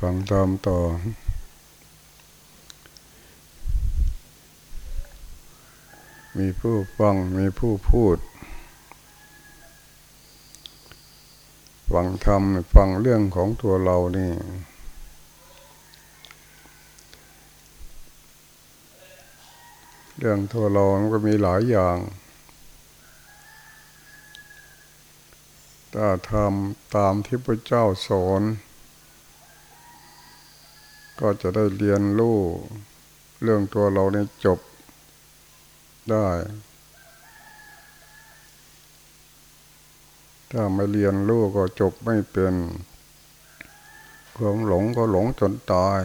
ฟังตามต่อ มีผู้ฟัง มีผู้พูด ฟังธรรมฟังเรื่องของตัวเรานี่ เรื่องตัวเรามันก็มีหลายอย่างถ้าทำตามที่พระเจ้าสอน ก็จะได้เรียนรู้เรื่องตัวเราในจบได้ ถ้าไม่เรียนรู้ก็จบไม่เป็นความหลงก็หลงจนตาย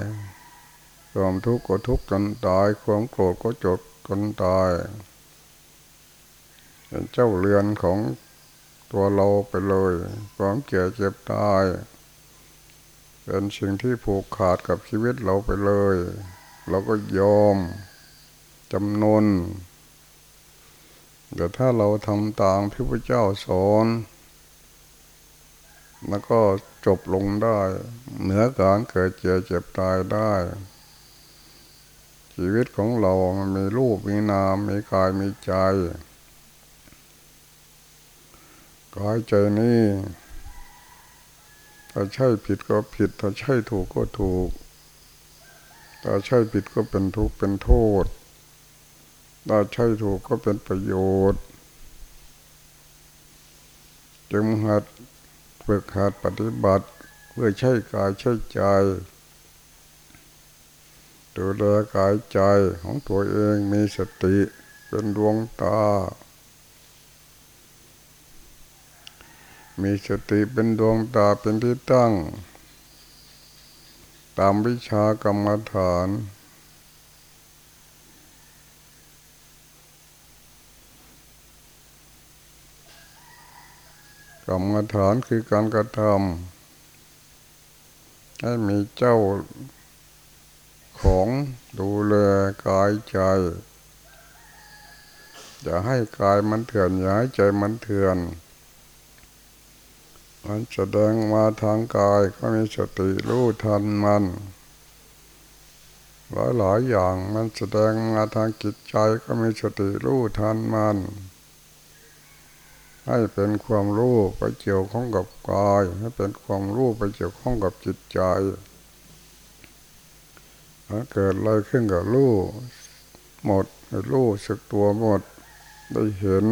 ความทุกข์ก็ทุกข์จนตาย ความโกรธก็จบจนตายเป็นเจ้าเรือนของตัวเราไปเลย ความเก่เจ็บตาย เป็นสิ่งที่ผูกขาดกับชีวิตเราไปเลย เราก็ยอมจำนนแต่ถ้าเราทำตามที่พระเจ้าสอนแล้วก็จบลงได้ เหนือการเกิดเจ็บเจ็บตายได้ ชีวิตของเรามันมีรูปมีนาม มีกายมีใจ กายใจนี่ ถ้าใช่ผิดก็ผิด ถ้าใช่ถูกก็ถูก ถ้าใช่ผิดก็เป็นทุกข์เป็นโทษ ถ้าใช่ถูกก็เป็นประโยชน์จึงหัดฝึกหัดปฏิบัติ เพื่อใช้กายใช้ใจดูแลกายใจของตัวเองมีสติเป็นดวงตา มีสติเป็นดวงตาเป็นที่ตั้ง ตามวิชากรรมฐาน กรรมฐานคือการกระทำให้มีเจ้าของดูแลกายใจอย่าให้กายมันเถื่อนอย่าให้ใจมันเถื่อน มันแสดงมาทางกายก็มีสติรู้ทันมัน หลายหลายอย่างมันแสดงมาทางจิตใจก็มีสติรู้ทันมัน ให้เป็นความรู้ไปเกี่ยวข้องกับกาย ให้เป็นความรู้ไปเกี่ยวข้องกับจิตใจถ้าเกิดอะไรขึ้นกับรู้หมดรู้สึกตัวหมดได้เห็น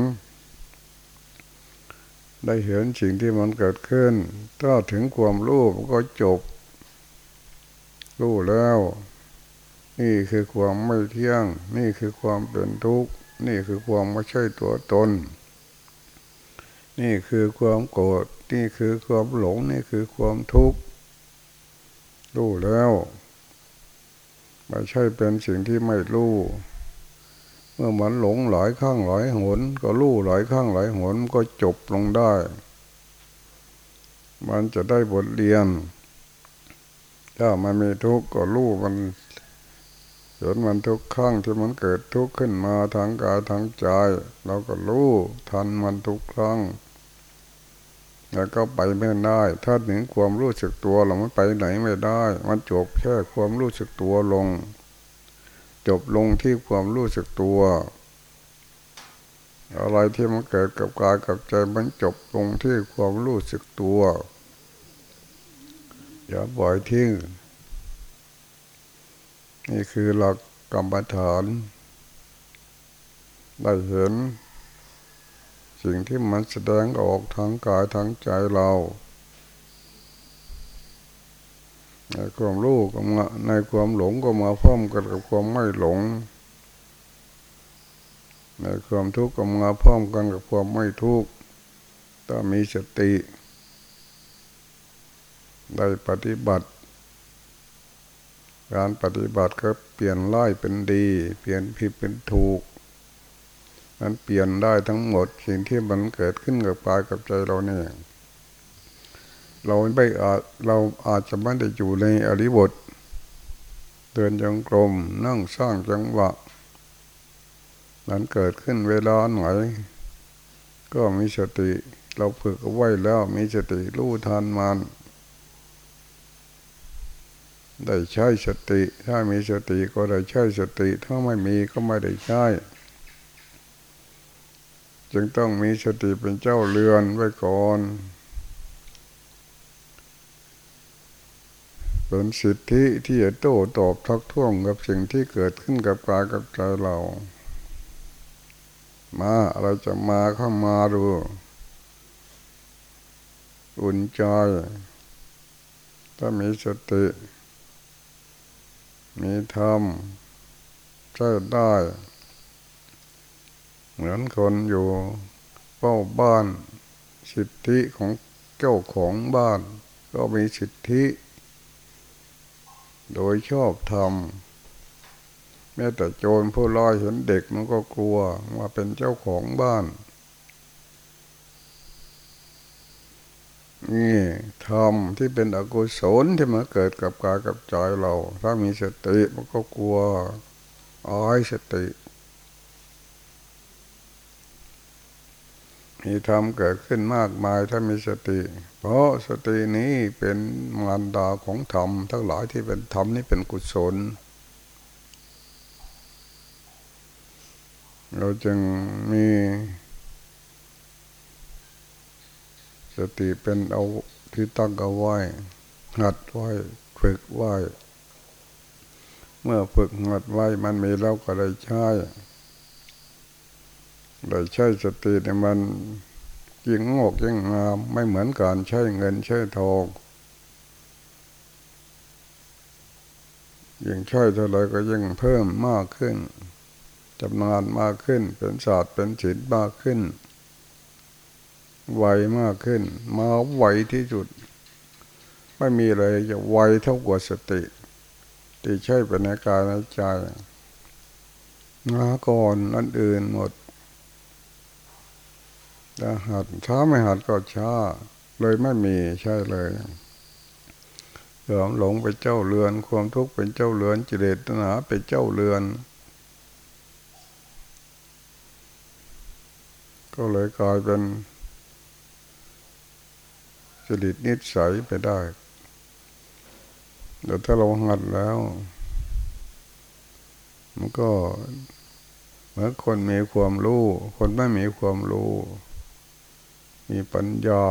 ได้เห็นสิ่งที่มันเกิดขึ้น ถ้าถึงความรู้ก็จบ รู้แล้ว นี่คือความไม่เที่ยง นี่คือความเป็นทุกข์ นี่คือความไม่ใช่ตัวตน นี่คือความโกรธ นี่คือความหลง นี่คือความทุกข์ รู้แล้วไม่ใช่เป็นสิ่งที่ไม่รู้ เมื่อมันหลงหลายข้างหลายหน ก็รู้หลายข้างหลายหนก็จบลงได้ มันจะได้บทเรียน ถ้ามันมีทุกข์ก็รู้มันเห็นมันทุกครั้งที่มันเกิดทุกข์ขึ้นมาทางกายทางใจ เราก็รู้ทันมันทุกครั้งแล้วก็ไปไม่ได้ ถ้าถึงความรู้สึกตัวเราไม่ไปไหนไม่ได้ มันจบแค่ความรู้สึกตัวลง จบลงที่ความรู้สึกตัว อะไรที่มันเกิดกับกายกับใจมันจบลงที่ความรู้สึกตัว อย่าปล่อยทิ้งนี่คือหลักกรรมฐานได้เห็น สิ่งที่มันแสดงออกทางกายทางใจเราใน ความรู้ก็มาในความหลงก็มาพร้อมกันกับความไม่หลง ในความทุกข์ก็มาพร้อมกันกับความไม่ทุกข์ถ้ามีสติ ได้ปฏิบัติ การปฏิบัติก็เปลี่ยนร้ายเป็นดี เปลี่ยนผิดเป็นถูกมันเปลี่ยนได้ทั้งหมดสิ่งที่มันเกิดขึ้นกับกายกับใจเราเนี่ย เราไม่อาจเราอาจจะไม่ได้อยู่ในอริบท เดินจงกรมนั่งสร้างจังหวะนั้นเกิดขึ้นเวลาไหนก็มีสติ เราฝึกเอาไว้แล้วมีสติรู้ทันมัน ได้ใช้สติ ถ้ามีสติก็ได้ใช้สติ ถ้าไม่มีก็ไม่ได้ใช้จึงต้องมีสติเป็นเจ้าเรือนไว้ก่อน เป็นสิทธิที่จะโต้ตอบทักท้วงกับสิ่งที่เกิดขึ้นกับกายกับใจเรา มาเราจะมาเข้ามาดู อุ่นใจถ้ามีสติ มีธรรมใช้ได้ เหมือนคนอยู่เฝ้าบ้าน สิทธิของเจ้าของบ้าน ก็มีสิทธิ โดยชอบทำแม้แต่โจรผู้ลอยเห็นเด็กมันก็กลัวว่าเป็นเจ้าของบ้าน นี่ทำที่เป็นอกุศลที่มาเกิดกับกายกับใจเรา ถ้ามีสติมันก็กลัวอ้อยสติ มีธรรมเกิดขึ้นมากมายถ้ามีสติ เพราะสตินี้เป็นมารดาของธรรมทั้งหลายที่เป็นธรรมนี่เป็นกุศล เราจึงมีสติเป็นเอาที่ตั้งเอาไว้หัดไว้ฝึกไว้ เมื่อฝึกหัดไว้มันมีเราก็ได้ใช้ ได้ใช้สติเนี่ยมันยิ่งงอกยิ่งงามไม่เหมือนการใช้เงินใช้ทองยิ่งใช้เท่าไรก็ยิ่งเพิ่มมากขึ้นจำนานมากขึ้น เป็นศาสตร์เป็นศิลป์มากขึ้นไวมากขึ้น มาไวที่สุด ไม่มีอะไรจะไวเท่ากว่าสติที่ใช้เป็นในกายในใจงาก่อนอันอื่นหมด จะหัดช้าไม่หัดก็ช้า เลยไม่มีใช่เลยหลงหลงเป็นเจ้าเรือน ความทุกข์เป็นเจ้าเรือนจิเลตนาเป็นเจ้าเรือน ก็เลยกลายเป็นจริตนิสัยไปได้แต่ถ้าเราหัดแล้ว มันก็เหมือนคนมีความรู้ คนไม่มีความรู้ มีปัญญา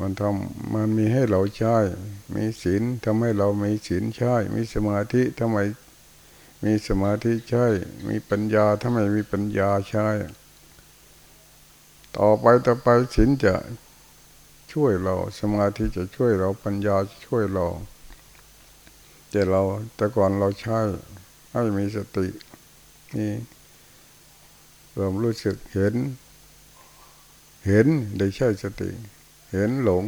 มันทำมันมีให้เราใช้ มีศีลทำให้เรามีศีลใช้ มีสมาธิทำไมมีสมาธิใช้ มีปัญญาทำไมมีปัญญาใช้ ต่อไปต่อไปศีลจะช่วยเรา สมาธิจะช่วยเรา ปัญญาจะช่วยเราแต่เราแต่ก่อนเราใช้ให้มีสติ นี่ความรู้สึกเห็น เห็นได้ใช่สติ เห็นหลง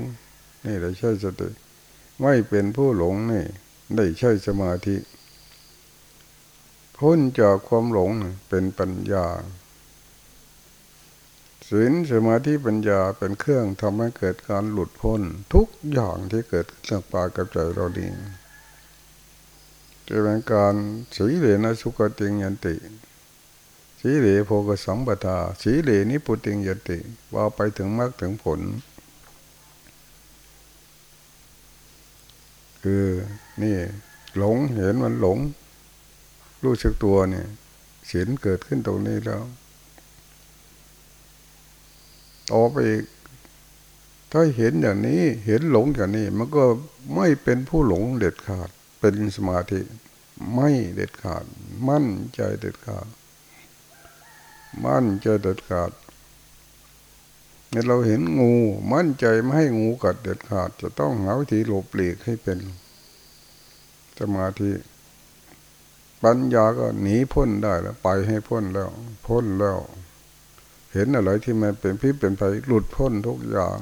นี่ได้ใช่สติ ไม่เป็นผู้หลงนี่ ได้ใช่สมาธิพ้นจากความหลงเป็นปัญญาศีลสมาธิปัญญาเป็นเครื่องทำให้เกิดการหลุดพ้นทุกอย่างที่เกิดเรื่องปากับใจเราดี จะเป็นการสีเหลนะสุขติงยันติสีเหลโพกสัมปทาสีเหลนิพุติงยันติว่าไปถึงมรรคถึงผล คือนี่หลงเห็นมันหลง รู้สึกตัวเนี่ยศีลเกิดขึ้นตรงนี้แล้วต่อไปอีกถ้าเห็นอย่างนี้เห็นหลงอย่างนี้ มันก็ไม่เป็นผู้หลงเด็ดขาด เป็นสมาธิไม่เด็ดขาด มั่นใจเด็ดขาด มั่นใจเด็ดขาดเนี่ยเราเห็นงู มั่นใจไม่ให้งูกัดเด็ดขาด จะต้องหาวิธีหลบหลีกให้เป็น สมาธิปัญญาก็หนีพ้นได้แล้ว ไปให้พ้นแล้ว พ้นแล้ว เห็นอะไรที่มันเป็นพิษเป็นภัยหลุดพ้นทุกอย่าง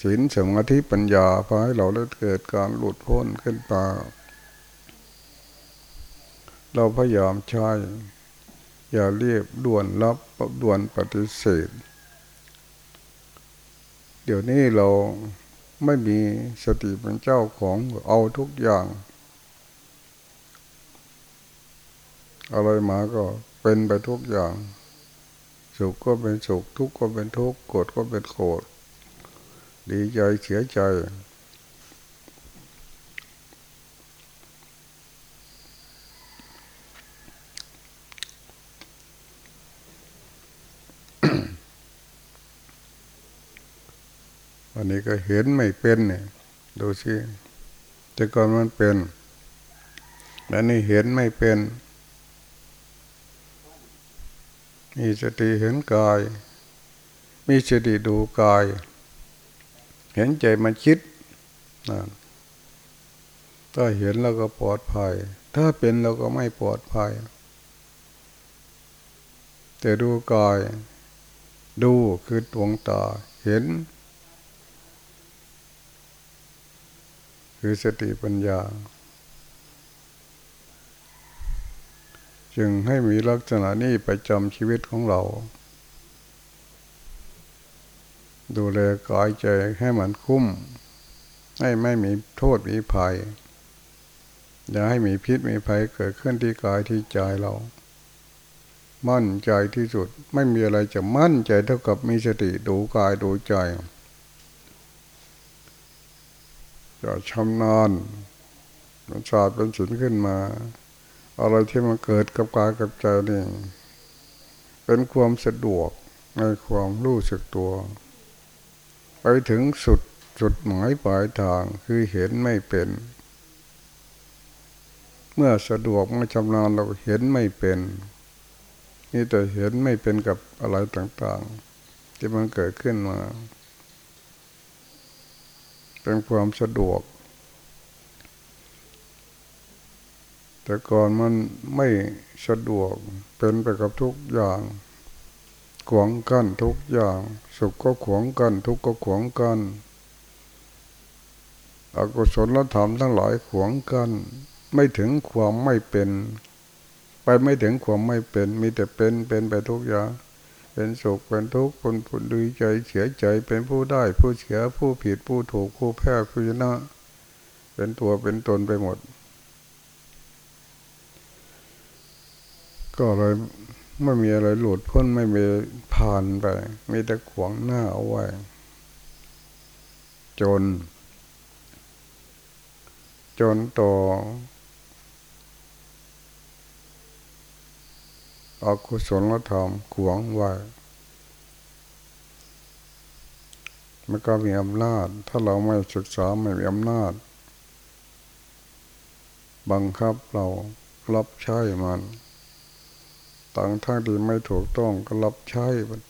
ศีลสมาธิปัญญาพาให้เราได้เกิดการหลุดพ้นขึ้นตาเราพยายามใช้ อย่าเรียบด่วนรับด่วนปฏิเสธ เดี๋ยวนี้เราไม่มีสติเป็นเจ้าของเอาทุกอย่าง อะไรมาก็เป็นไปทุกอย่าง สุขก็เป็นสุข ทุกข์ก็เป็นทุกข์โกรธก็เป็นโกรธ ดีใจเสียใจอันนี้ก็เห็นไม่เป็นเนี่ยดูสิแต่ก่อนมันเป็นแล้วนี่เห็นไม่เป็นมีสติเห็นกาย มีสติดูกาย เห็นใจมันคิดนะถ้าเห็นเราก็ปลอดภัย ถ้าเป็นเราก็ไม่ปลอดภัย แต่ดูกาย ดูคือดวงตาเห็น คือสติปัญญา จึงให้มีลักษณะนี้ประจำชีวิตของเรา ดูแลกายใจให้มันคุ้ม ให้ไม่มีโทษมีภัย อย่าให้มีพิษมีภัยเกิดขึ้นที่กายที่ใจเรา มั่นใจที่สุดไม่มีอะไรจะมั่นใจเท่ากับมีสติดูกายดูใจ จะชำนาญมันศาสตร์เป็นสินขึ้นมา อะไรที่มันเกิดกับกายกับใจนี่เป็นความสะดวกในความรู้สึกตัว ไปถึงสุดจุดหมายปลายทางคือเห็นไม่เป็น เมื่อสะดวกเมื่อชำนาญเราเห็นไม่เป็น นี่แต่เห็นไม่เป็นกับอะไรต่างๆ ที่มันเกิดขึ้นมา เป็นความสะดวก แต่ก่อนมันไม่สะดวกเป็นไปกับทุกอย่าง ขวงกันทุกอย่าง สุขก็ขวงกัน ทุกข์ก็ขวงกันอกุศลธรรมทั้งหลายขวงกัน ไม่ถึงความไม่เป็น ไปไม่ถึงความไม่เป็น มีแต่เป็นเป็นไปทุกอย่าง เป็นสุขเป็นทุกข์คนผู้ดีใจเสียใจเป็นผู้ได้ ผู้เสียผู้ผิดผู้ถูกผู้แพ้ผู้ชนะเป็นตัวเป็นตนไปหมด ก็เลย ไม่มีอะไรหลุดพ้นไม่มีผ่านไป มีแต่ขวางหน้าเอาไว้ จน จนต่ออกุศลธรรมขวงไว้มันก็มีอำนาจ ถ้าเราไม่ศึกษาไม่มีอำนาจ บังคับเรารับใช้มัน ต่างทางที่ไม่ถูกต้องก็รับใช้มัน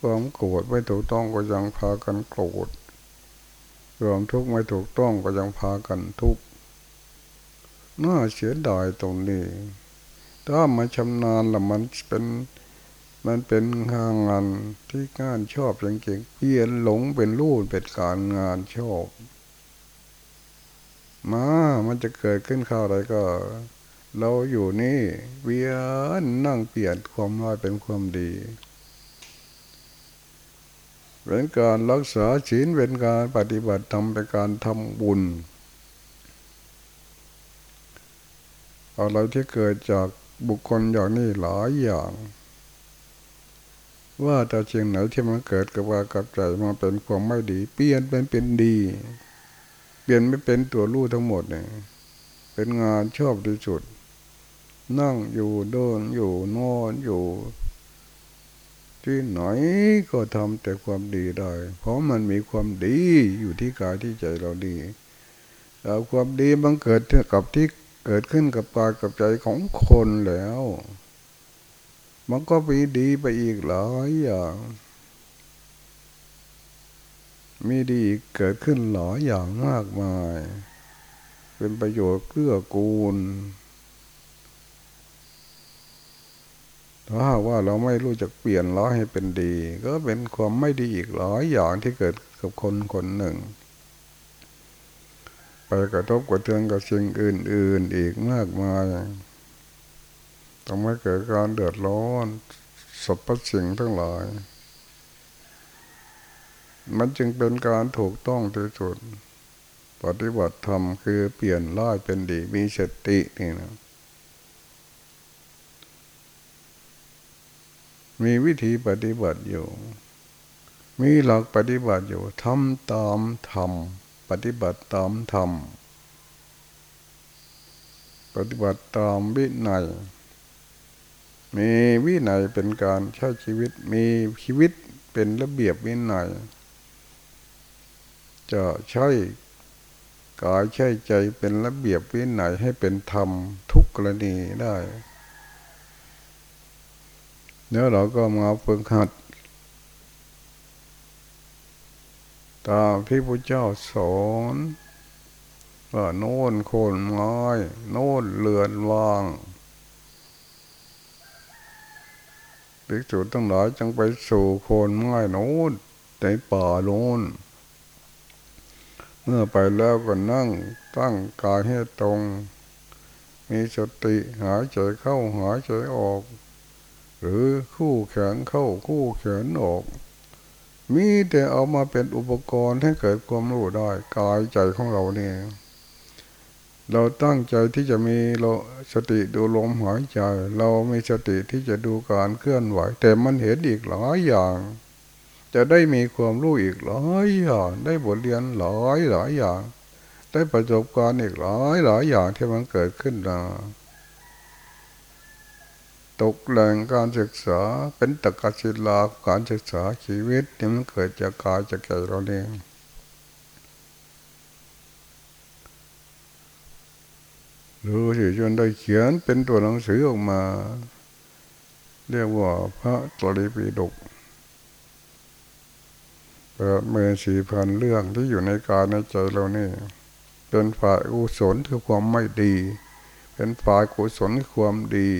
ความโกรธไม่ถูกต้องก็ยังพากันโกรธความทุกข์ไม่ถูกต้องก็ยังพากันทุกข์น่าเสียดายตรงนี้ถ้ามาชำนาญล้วมันเป็นมันเป็นงานที่งานชอบจริงๆเปลี่ยนหลงเป็นรู้เป็นการงานชอบ มา มันจะเกิดขึ้นข้าวอะไรก็ เราอยู่นี่เวียนนั่งเปลี่ยนความร้ายเป็นความดีเป็นการรักษาศีลเป็นการปฏิบัติธรรมเป็นการทำบุญอะไรที่เกิดจากบุคคลอย่างนี้หลายอย่าง ว่าแต่เชียงไหนที่มันเกิดกับว่ากับใจมาเป็นความไม่ดี เปลี่ยนเป็นเป็นดี เปลี่ยนไม่เป็นตัวรู้ทั้งหมดเนี่ยเป็นงานชอบที่สุด นั่งอยู่เดินอยู่นอนอยู่ ที่ไหนก็ทำแต่ความดีได้ เพราะมันมีความดีอยู่ที่กายที่ใจเราดีแล้วความดีมันเกิดกับที่เกิดขึ้นกับกายกับใจของคนแล้ว มันก็มีดีไปอีกหลายอย่างมีดีเกิดขึ้นหลายอย่างมากมาย เป็นประโยชน์เกื้อกูล ถ้าว่าเราไม่รู้จักเปลี่ยนร้อยให้เป็นดี ก็เป็นความไม่ดีอีกหลายอย่างที่เกิดกับคนคนหนึ่ง ไปกระทบกระเทือนกับสิ่งอื่น ๆ อีกมากมายทำให้เกิดการเดือดร้อนสรรพสิ่งทั้งหลาย มันจึงเป็นการถูกต้องที่สุด ปฏิบัติธรรมคือเปลี่ยนร้ายเป็นดีมีสตินี่นะ มีวิธีปฏิบัติอยู่ มีหลักปฏิบัติอยู่ทำตามธรรมปฏิบัติตามธรรมปฏิบัติตามวินัยมีวินัยเป็นการใช้ชีวิตมีชีวิตเป็นระเบียบวินัยจะใช้กายใช้ใจเป็นระเบียบวินัยให้เป็นธรรมทุกกรณีได้ แล้วเราก็มาฝึกหัด ตามที่พระเจ้าสอนว่าโน่นโคนไม้โน่นเลือนวางภิกษุตั้งหลายจึงไปสู่โคนไม้โน่นในป่าโน่นเมื่อไปแล้วก็นั่งตั้งกายให้ตรง มีสติหายใจเข้าหายใจออก หรือคู่แขนเข้าคู่แขนออก มีแต่เอามาเป็นอุปกรณ์ให้เกิดความรู้ได้กายใจของเราเนี่ยเราตั้งใจที่จะมีเราสติดูลมหายใจ เรามีสติที่จะดูการเคลื่อนไหว แต่มันเห็นอีกหลายอย่าง จะได้มีความรู้อีกหลายอย่างได้บทเรียนหลายหลายอย่าง ได้ประสบการณ์อีกหลายหลายอย่างที่มันเกิดขึ้นมา ตกแหล่งการศึกษาเป็นตะกศิลาการศึกษาชีวิตที่มันเกิดจากกายจากใจเราเองรู้สิจนได้เขียนเป็นตัวหนังสือออกมา เรียกว่าพระตรีปิฎกเปิดเมื่อสี่พันเรื่องที่อยู่ในกายในใจเรานี่ เป็นฝ่ายกุศลคือความไม่ดี เป็นฝ่ายกุศลคือความดี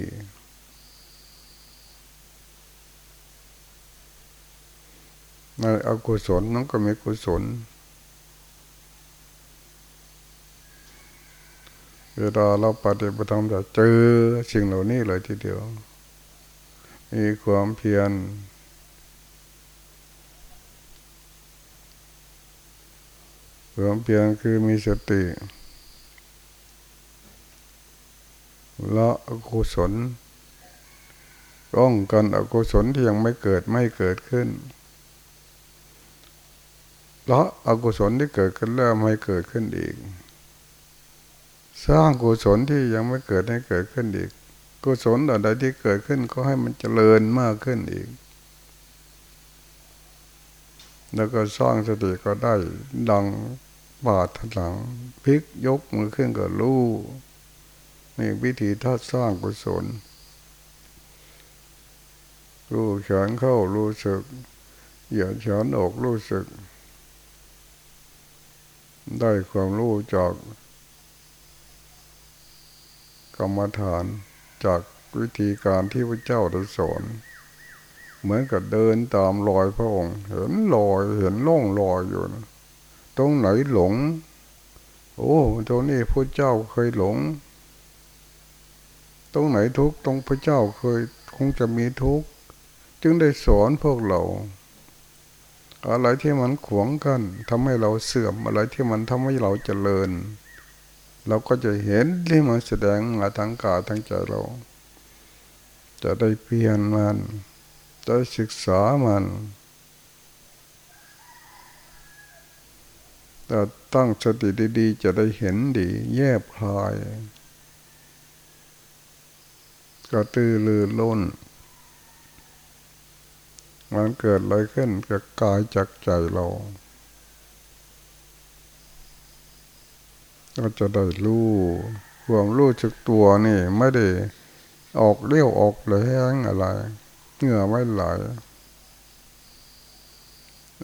ในอกุศลนั้นก็มีกุศล เวลาเราปฏิบัติธรรมจะเจอสิ่งเหล่านี้เลยทีเดียว มีความเพียรความเพียรคือมีสติละอกุศลป้องกันอกุศลที่ยังไม่เกิดไม่เกิดขึ้น ละอกุศลที่เกิดขึ้นแล้วไม่เกิดขึ้นอีก สร้างกุศลที่ยังไม่เกิดให้เกิดขึ้นอีก กุศลอะไรที่เกิดขึ้นก็ให้มันเจริญมากขึ้นอีก แล้วก็สร้างสติก็ได้ดังบาดหลังพลิกยกมือขึ้นกับลูกนี่วิธีท่าสร้างกุศลรู้เฉินเข้ารู้สึกเหยียดเฉินออกรู้สึก ได้ความรู้จากกรรมฐานจากวิธีการที่พระเจ้าได้สอนเหมือนกับเดินตามรอยพระองค์เห็นรอยเห็นล่องรอยอยู่นะตรงไหนหลง โอ้ตรงนี้พระเจ้าเคยหลง ตรงไหนทุกตรงพระเจ้าเคยคงจะมีทุกจึงได้สอนพวกเรา อะไรที่มันขวงกันทำให้เราเสื่อมอะไรที่มันทำให้เราเจริญ เราก็จะเห็นที่มันแสดงมาทางกายทางใจเรา จะได้เปลี่ยนมันจะศึกษามันแต่ตั้งสติดีๆ จะได้เห็นดี แยบคลายกระตือรือร้น มันเกิดอะไรขึ้นกับกายจากใจเราก็จะได้รู้ความรู้จักตัวนี่ไม่ได้ออกเลี้ยวออกแรงอะไรเหงื่อไม่ไหล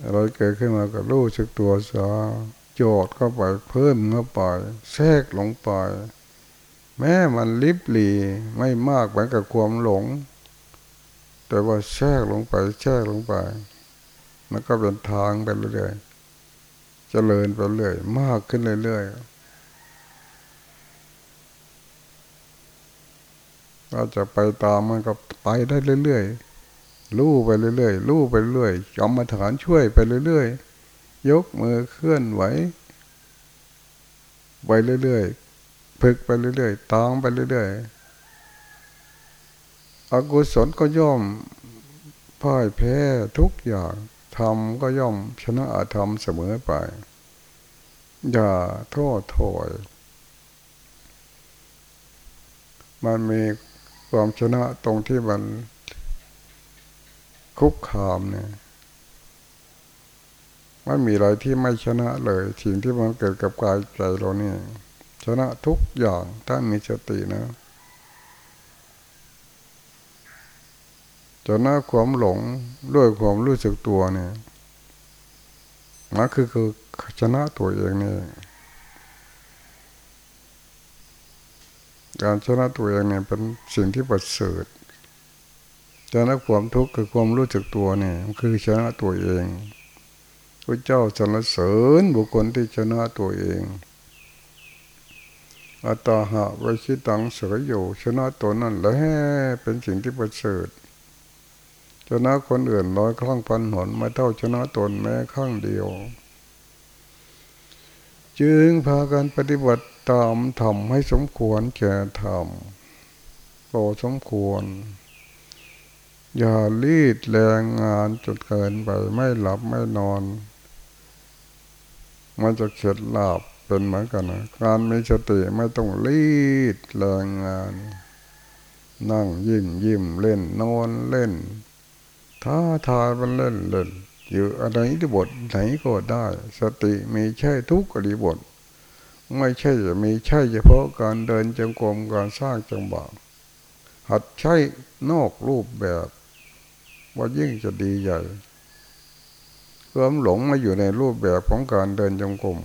อะไรเกิดขึ้นมาก็รู้สึกตัวซะโจดเข้าไปเพิ่มเข้าไปแทรกลงไป แม้มันลิบหลีไม่มากเหมือนกับความหลง แต่ว่าแทรกลงไปแทรกลงไป มันก็เป็นทางไปเรื่อยๆเจริญไปเรื่อยมากขึ้นเรื่อยๆเราจะไปตามมันก็ไปได้เรื่อยๆลู่ไปเรื่อยๆลู่ไปเรื่อยจอมมาฐานช่วยไปเรื่อยๆยกมือเคลื่อนไหวไปเรื่อยๆฝึกไปเรื่อยๆตามไปเรื่อยๆ อกุศลก็ย่อมพ่ายแพ้ทุกอย่างทำก็ย่อมชนะอาธรรมเสมอไป อย่าท้อถอย มันมีความชนะตรงที่มันคุกคามเนี่ยไม่มีอะไรที่ไม่ชนะเลยสิ่งที่มันเกิดกับกายใจเราเนี่ยชนะทุกอย่างถ้ามีสตินะ ชนะความหลงด้วยความรู้สึกตัวเนี่ยนั่นคือคือชนะตัวเองนี่การชนะตัวเองเนี่ยเป็นสิ่งที่ประเสริฐชนะความทุกข์คือความรู้สึกตัวเนี่ยคือชนะตัวเองพระเจ้าสรรเสริญบุคคลที่ชนะตัวเองอัตตาหะวิชิตังเสยอยู่ชนะตัวนั่นแหละเป็นสิ่งที่ประเสริฐ ชนะคนอื่นร้อยครั้งพันหนไม่เท่าชนะตนแม้ครั้งเดียว จึงพากันปฏิบัติตามทำให้สมควรแก่ทำพอสมควร อย่าลีดแรงงานจนเกินไปไม่หลับไม่นอน มันจะเข็ดหลับเป็นเหมือนกันนะการมีสติไม่ต้องรีดแรงงาน นั่งยิ้มยิ้มเล่นนอนเล่น ท้าทายมันเล่นเล่นอยู่อะไรที่บทไหนก็ได้ สติมีใช่ทุกอริบท ไม่ใช่จะมีใช่เฉพาะการเดินจงกรมการสร้างจังหวะหัดใช้นอกรูปแบบ ว่ายิ่งจะดีใหญ่ความหลงมาอยู่ในรูปแบบของการเดินจงกรม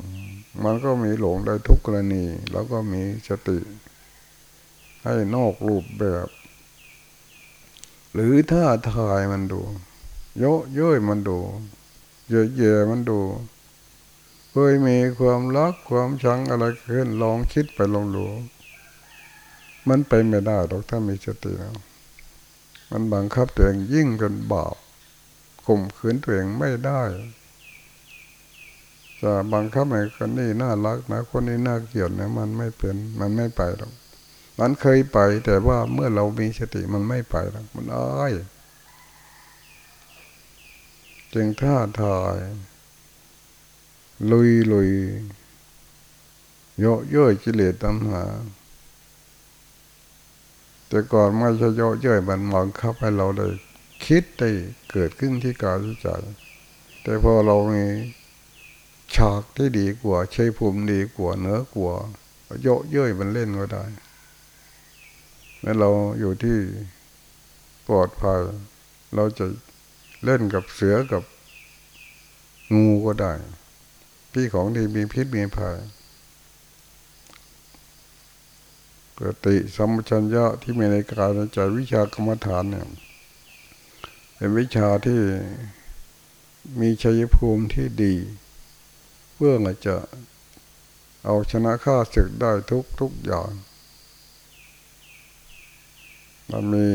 มันก็มีหลงได้ทุกกรณี แล้วก็มีสติ ให้นอกรูปแบบ หรือถ้าทายมันดูโยเย้ยมันดูเยอะแย่มันดูเคยมีความรักความชังอะไรขึ้นลองคิดไปลองดูมันไปไม่ได้หรอกถ้ามีสติแล้วมันบังคับตัวเองยิ่งจนบาปข่มขืนตัวเองไม่ได้ จะบังคับไอ้คนนี้น่ารักนะ คนนี้น่าเกลียดนะมันไม่เป็น มันไม่ไปหรอก มันเคยไป แต่ว่าเมื่อเรามีสติมันไม่ไปแล้วมันอ้ายจึงท่าทายลุยลุยโยเย่ยกิเลสตัณหา แต่ก่อนไม่ใช่โยเย่ยมันบังคับให้เราเลย คิดได้เกิดขึ้นที่กายที่ใจแต่พอเรามีฉากที่ดีกว่า ใช้ภูมิดีกว่าเนื้อกว่าโยเย่ยมันเล่นก็ได้ มื่อเราอยู่ที่ปลอดภัยเราจะเล่นกับเสือกับงูก็ได้ พี่ของที่มีพิษมีภัยปกติสมชัญญะที่มีในกายในใจวิชากรรมฐานเนี่ยเป็นวิชาที่มีชัยภูมิที่ดี เพื่อจะเอาชนะข้าศึกได้ทุกทุกอย่าง มันมี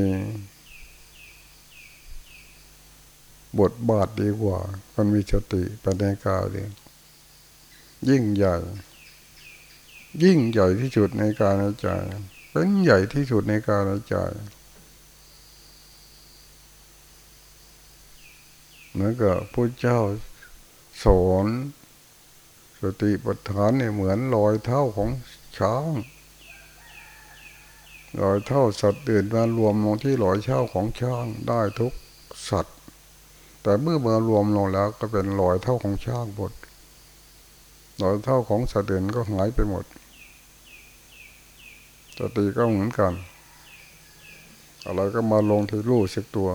บทบาทดีกว่ามันมีสติปัญญากายยิ่งใหญ่ ยิ่งใหญ่ที่สุดในการในใจเป็นใหญ่ที่สุดในการในใจเหมือนกับพระเจ้าสอนสติปัฏฐานเนี่ยเหมือนรอยเท้าของช้าง รอยเท่าสัตว์อื่นมารวมลงที่รอยเช่าของช้างได้ทุกสัตว์ แต่เมื่อมารวมลงแล้วก็เป็นรอยเท่าของช้างหมดรอยเท่าของสัตว์อื่นก็หายไปหมดสติก็เหมือนกัน อะไรก็มาลงที่รู้สึกตัว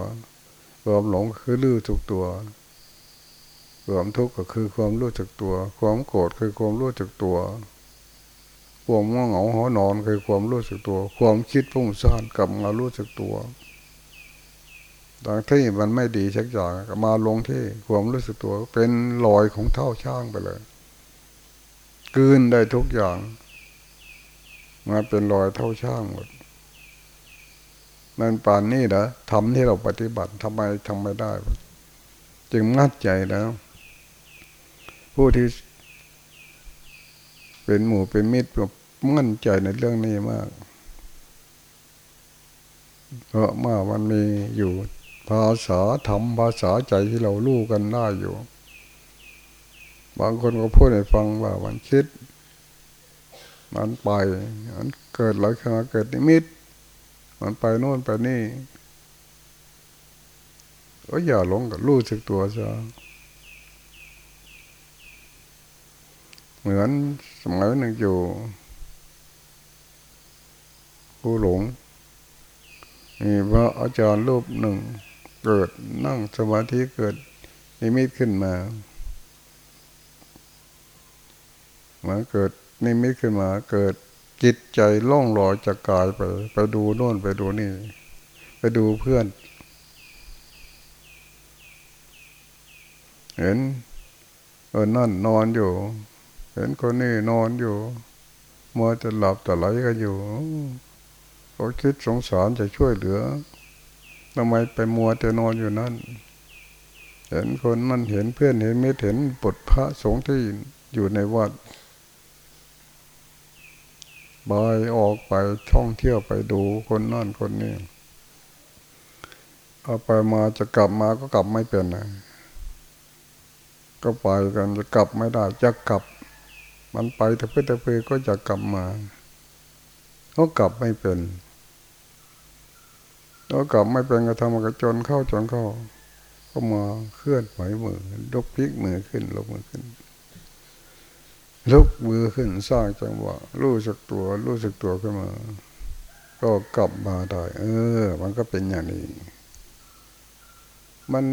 ความหลงคือรู้สึกตัวความทุกข์ก็คือความรู้สึกตัว ความโกรธคือความรู้สึกตัว ความง่วงเหงาหอนอนคือความรู้สึกตัว ความคิดพุ่งซ่านกลับมารู้สึกตัวบางที่มันไม่ดีสักอย่างมาลงที่ความรู้สึกตัว เป็นรอยของเท่าช่างไปเลยกืนได้ทุกอย่างมาเป็นรอยเท่าช่างหมดนั่นป่านนี่นะทำที่เราปฏิบัติทำไมทำไม่ได้ จึงมัดใจแล้ว ผู้ที่ เป็นหมู่เป็นมิตรมั่นใจในเรื่องนี้มาก เพราะมามันมีอยู่ภาษาธรรมภาษาใจที่เรารู้กันได้อยู่ บางคนก็พูดให้ฟังว่ามันคิด มันไปมันเกิดหลายครั้งเกิดนิมิต มันไปโน่นไปนี่ก็อย่าหลงกับรู้สึกตัวซะ เหมือนสมัยหนึ่งอยู่ผู้หลงมีพระอาจารย์รูปหนึ่ง เกิดนั่งสมาธิเกิดนิมิตขึ้นมาเหมือนเกิดนิมิตขึ้นมา เกิดจิตใจล่องลอยจากกายไป ไปดูโน่นไปดูนี่ ไปดูเพื่อน เห็นเออนั่นนอนอยู่ เห็นคนนี้นอนอยู่มัวจะหลับแต่ไหลกันอยู่เขาคิดสงสารจะช่วยเหลือทำไมไปมัวแต่นอนอยู่นั่น เห็นคนนั่นเห็นเพื่อนเห็นไม่เห็นบทพระสงฆ์ที่อยู่ในวัดบายออกไปท่องเที่ยวไปดูคนนั่นคนนี้เอาไปมาจะกลับมาก็กลับไม่เป็นนะก็ไปกันจะกลับไม่ได้จะกลับ มันไปแต่เพื่อแต่เพื่อก็จะกลับมาก็กลับไม่เป็นแล้วกลับไม่เป็นก็ทำกระจนเข้าจนเข้า ก็มาเคลื่อนไหวมือยกพลิกมือขึ้นลกมือขึ้นลุกมือขึ้นสร้างจังหวะรู้สึกตัวรู้สึกตัวขึ้นมา ก็กลับมาได้ เออ มันก็เป็นอย่างนี้ มัน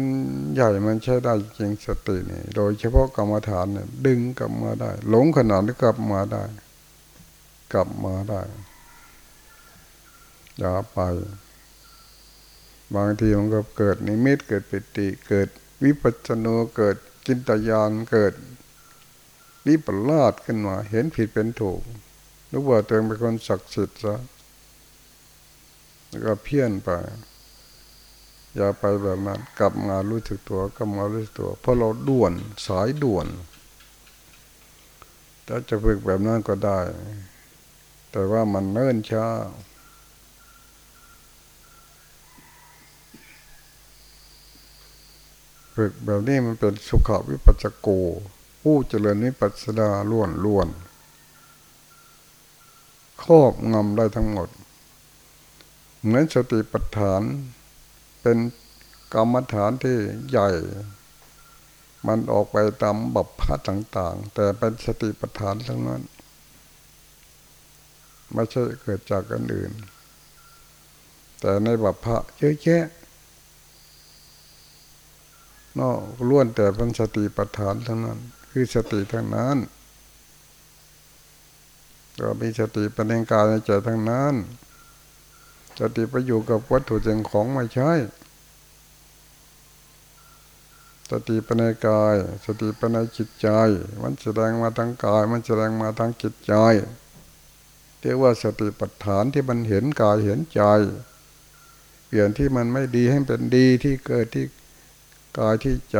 ใหญ่มันใช้ได้จริงสตินี่โดยเฉพาะกรรมฐานเนี่ยดึงกลับมาได้ หลงขนาดนี้กลับมาได้ กลับมาได้อย่าไป บางทีมันก็เกิดนิมิตเกิดปิติเกิดวิปัสสนูเกิดจินตยานเกิดวิปลาดขึ้นมาเห็นผิดเป็นถูกรู้ว่าตัวเองเป็นคนศักดิ์สิทธิ์ซะแล้วก็เพี้ยนไป อย่าไปแบบนั้นกลับมารู้สึกตัวกลับมารู้สึกตัว เพราะเราด่วนสายด่วนถ้าจะฝึกแบบนั้นก็ได้ แต่ว่ามันเนิ่นช้าฝึกแบบนี้มันเป็นสุขวิปัสสโก ผู้เจริญนิปัสนาล้วนล้วนครอบงำได้ทั้งหมด เหมือนสติปัฏฐาน เป็นกรรมฐานที่ใหญ่ มันออกไปตามบัพพะต่างๆ แต่เป็นสติปัฏฐานทั้งนั้น ไม่ใช่เกิดจากกันอื่น แต่ในบัพพะเยอะแยะนอกล้วนแต่เป็นสติปัฏฐานทั้งนั้น คือสติทั้งนั้นก็มีสติปัญญกายในใจทั้งนั้น สติไปอยู่กับวัตถุสิ่งของไม่ใช่สติปัญญกาย สติปัญญจิตใจ มันแสดงมาทางกาย มันแสดงมาทางจิตใจเรียกว่าสติปัฏฐานที่มันเห็นกายเห็นใจ เปลี่ยนที่มันไม่ดีให้เป็นดีที่เกิดที่กายที่ใจ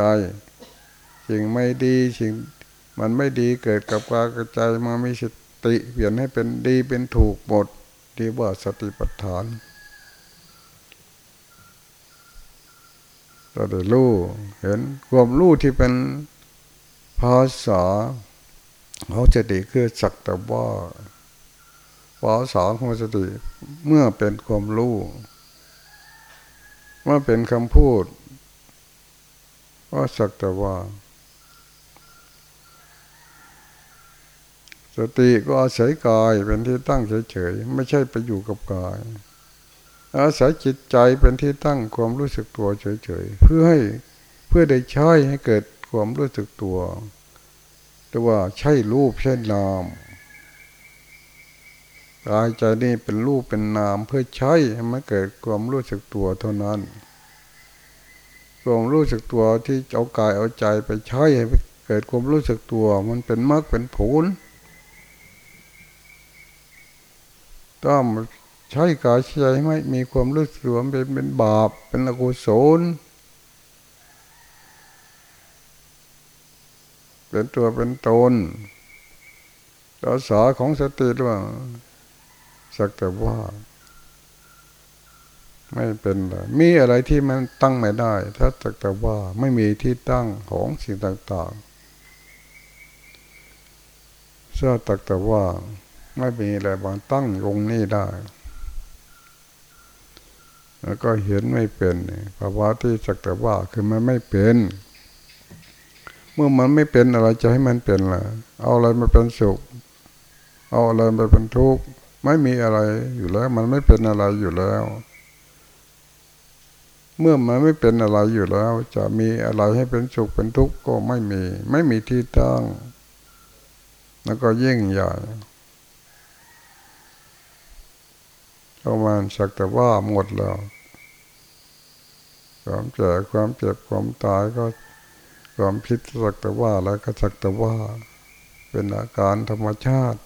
สิ่งไม่ดีสิ่งมันไม่ดีเกิดกับกายกับใจมามีสติ เปลี่ยนให้เป็นดีเป็นถูกหมด ที่ว่าสติปัฏฐานเราได้รู้เห็นความรู้ที่เป็นภาษาเขาจะดีคือสักแต่ว่าภาษาของสติเมื่อเป็นความรู้เมื่อเป็นคำพูด ก็สักแต่ว่า สติก็อาศัยกายเป็นที่ตั้งเฉยๆไม่ใช่ไปอยู่กับกาย อาศัยจิตใจเป็นที่ตั้งความรู้สึกตัวเฉยๆเพื่อให้เพื่อได้ใช้ให้เกิดความรู้สึกตัวแต่ว่าใช่รูปใช่นามกายใจนี่เป็นรูปเป็นนามเพื่อใช้ให้มันเกิดความรู้สึกตัวเท่านั้นความรู้สึกตัวที่เอากายเอาใจไปใช้ให้เกิดความรู้สึกตัว มันเป็นมรรคเป็นผล ต้องใช้กายใช้ไม่มีความรู้สึกวเป็นเป็นบาปเป็นอกุศลเป็นตัวเป็นตนภาษาของสติว่า สักแต่ว่า ไม่เป็นเลยมีอะไรที่มันตั้งไม่ได้ ถ้าจักแต่ว่าไม่มีที่ตั้งของสิ่งต่างๆเสื้อตักแต่ว่า ไม่มีอะไรบางตั้งลงนี่ได้ แล้วก็เห็นไม่เป็นภาวะที่จักแต่ว่าคือมันไม่เป็น เมื่อมันไม่เป็นอะไรจะให้มันเป็นล่ะ เอาอะไรมาเป็นสุข เอาอะไรมาเป็นทุกข์ไม่มีอะไรอยู่แล้ว มันไม่เป็นอะไรอยู่แล้ว เมื่อมันไม่เป็นอะไรอยู่แล้ว จะมีอะไรให้เป็นสุขเป็นทุกข์ก็ไม่มี ไม่มีที่ตั้ง แล้วก็ยิ่งใหญ่ ประมาณสักแต่ว่าหมดแล้ว ความแก่ความเจ็บความตายก็ความพิษสักแต่ว่าแล้วก็สักแต่ว่า เป็นอาการธรรมชาติ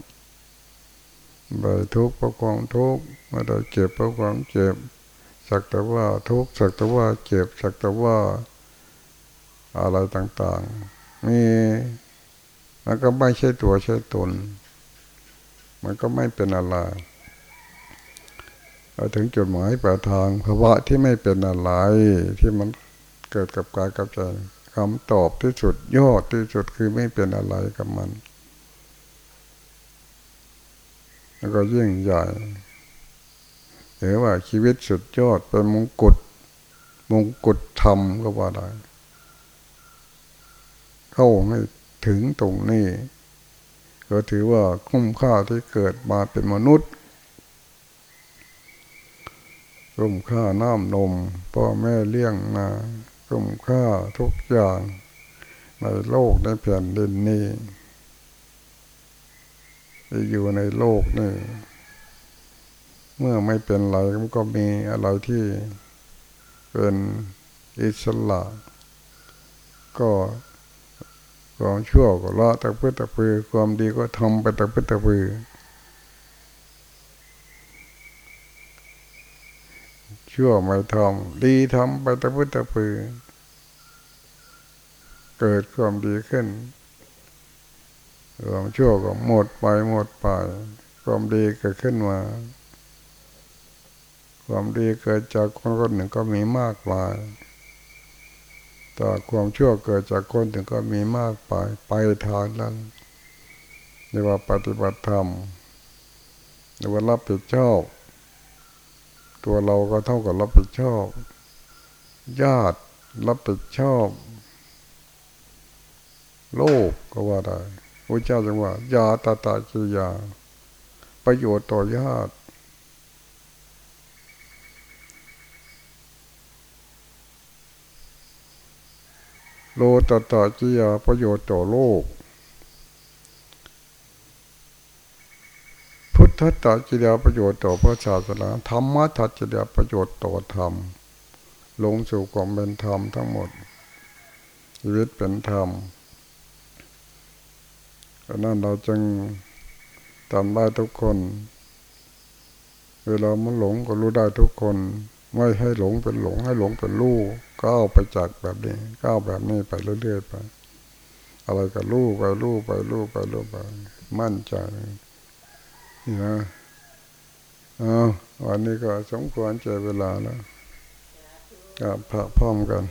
ไปทุกข์เพราะความทุกข์ไม่ได้เจ็บเพราะความเจ็บ สักแต่ว่าทุกข์สักแต่ว่าเจ็บสักแต่ว่าอะไรต่างๆมีมันก็ไม่ใช่ตัวใช่ตน มันก็ไม่เป็นอะไร ถึงจุดหมายปลายทางภาวะที่ไม่เป็นอะไรที่มันเกิดกับกายกับใจคำตอบที่สุดยอดที่สุดคือไม่เป็นอะไรกับมัน แล้วก็ยิ่งใหญ่หรือว่าชีวิตสุดยอดเป็นมงกุฎมงกุฎธรรมก็ว่าได้ เข้าให้ถึงตรงนี้ ก็ถือว่าคุ้มค่าที่เกิดมาเป็นมนุษย์ คุ้มค่าน้ำนมพ่อแม่เลี้ยงมาคุ้มค่าทุกอย่างในโลกในแผ่นดินนี้ที่อยู่ในโลกนี่เมื่อไม่เป็นอะไรมันก็มีอะไรที่เป็นอิสระก็ความชั่วก็ละตะพื้ตะพือความดีก็ทำไปตะพื้ตะพือ ชั่วไม่ทำดีทำไปตะพื้ตะพือ เกิดความดีขึ้นความชั่วก็หมดไปหมดไป ความดีเกิดขึ้นมา ความดีเกิดจากคนคนหนึ่งก็มีมากมายแต่ความชั่วเกิดจากคนหนึ่งก็มีมากไปไปทางนั้นเรียกว่าปฏิบัติธรรมเรียกว่ารับผิดชอบ ตัวเราก็เท่ากับรับผิดชอบ ญาติรับผิดชอบ โลกก็ว่าได้พระเจ้าจึงว่า ยาตาตาจิยา ประโยชน์ต่อญาติ โลตตาจิยาประโยชน์ต่อโลก พุ ทธตาจิยประโยชน์ต่อพระศาสนาธรรมะทัจิยประโยชน์ต่อธรรม ลงสู่ความเป็นธรรมทั้งหมดชีวิตเป็นธรรมดังนั้นเราจึงทำได้ทุกคน เวลามันหลงก็รู้ได้ทุกคน ไม่ให้หลงเป็นหลง ให้หลงเป็นรู้ก้าวไปจากแบบนี้ก้าวแบบนี้ไปเรื่อยๆไป อะไรก็รู้ไปรู้ไปรู้ไปรู้ไป มั่นใจ นะเอาวันนี้ก็สมควรใจเวลาแล้วกับพระพร้อมกัน